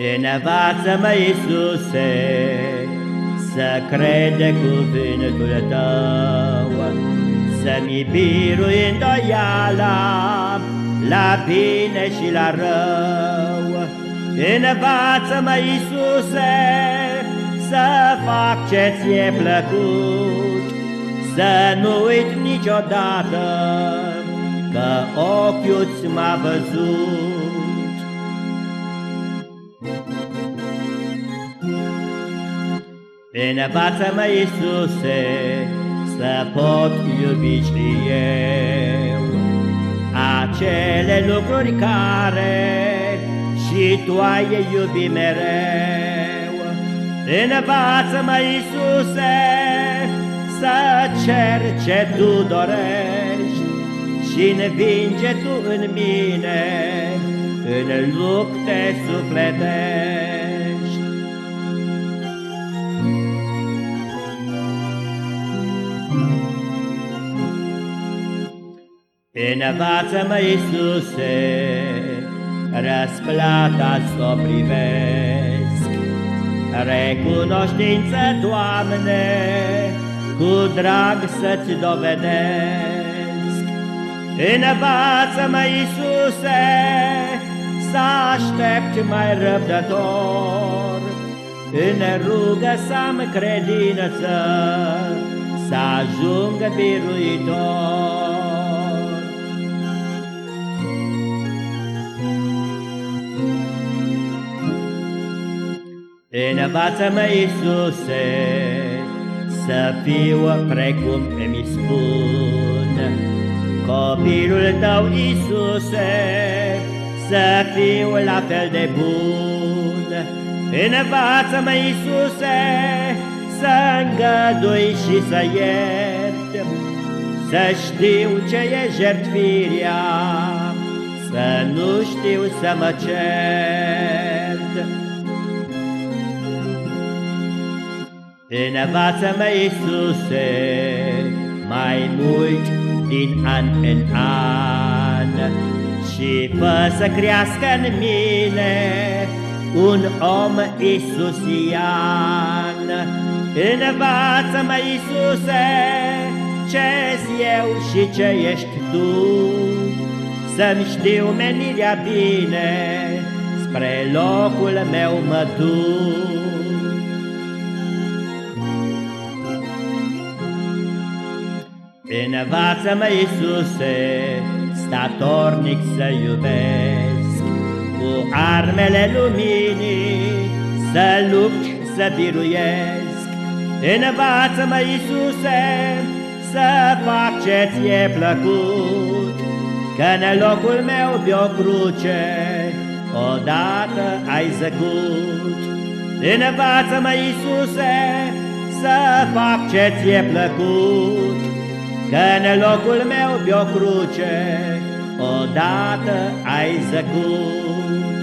Învață-mă, Iisuse, să crede cuvântul Tău, Să-mi birui îndoiala la bine și la rău. Învață-mă, Iisuse, să fac ce ți-e plăcut, Să nu uit niciodată că ochiul-ți m-a văzut. Învață-mă, Iisuse, să pot iubi și eu. Acele lucruri care și Tu ai iubi mereu. Învață-mă, Iisuse, să cer ce Tu dorești Și învinge Tu în mine în lupte sufletești Învață-mă, Iisuse, răsplata s-o privesc. Recunoștință, Doamne, cu drag să-ți dovedesc. Învață-mă, Iisuse, să aștept mai răbdător, În rugă să am credință, să ajung biruitor. Învață-mă, Iisuse, să fiu precum îmi spun. Copilul tău, Iisuse, să fiu la fel de bun. Învață-mă, Iisuse, să îngădui și să iert, Să știu ce e jertfirea, să nu știu să mă cert. Învață-mă, Iisuse, mai mult din an în an Și fă să crească în mine un om Iisusian. Învață-mă, Iisuse, ce eu și ce ești Tu, Să-mi știu menirea bine, spre locul meu mă duc. Învață-mă, Iisuse, statornic să iubesc, Cu armele luminii să lupt, să biruiesc. Învață-mă, Iisuse, să fac ce ți-e plăcut, Că în locul meu pe o cruce odată ai zăcut. Învață-mă, Iisuse, să fac ce ți-e plăcut, Că în locul meu pe o cruce odată ai zăcut.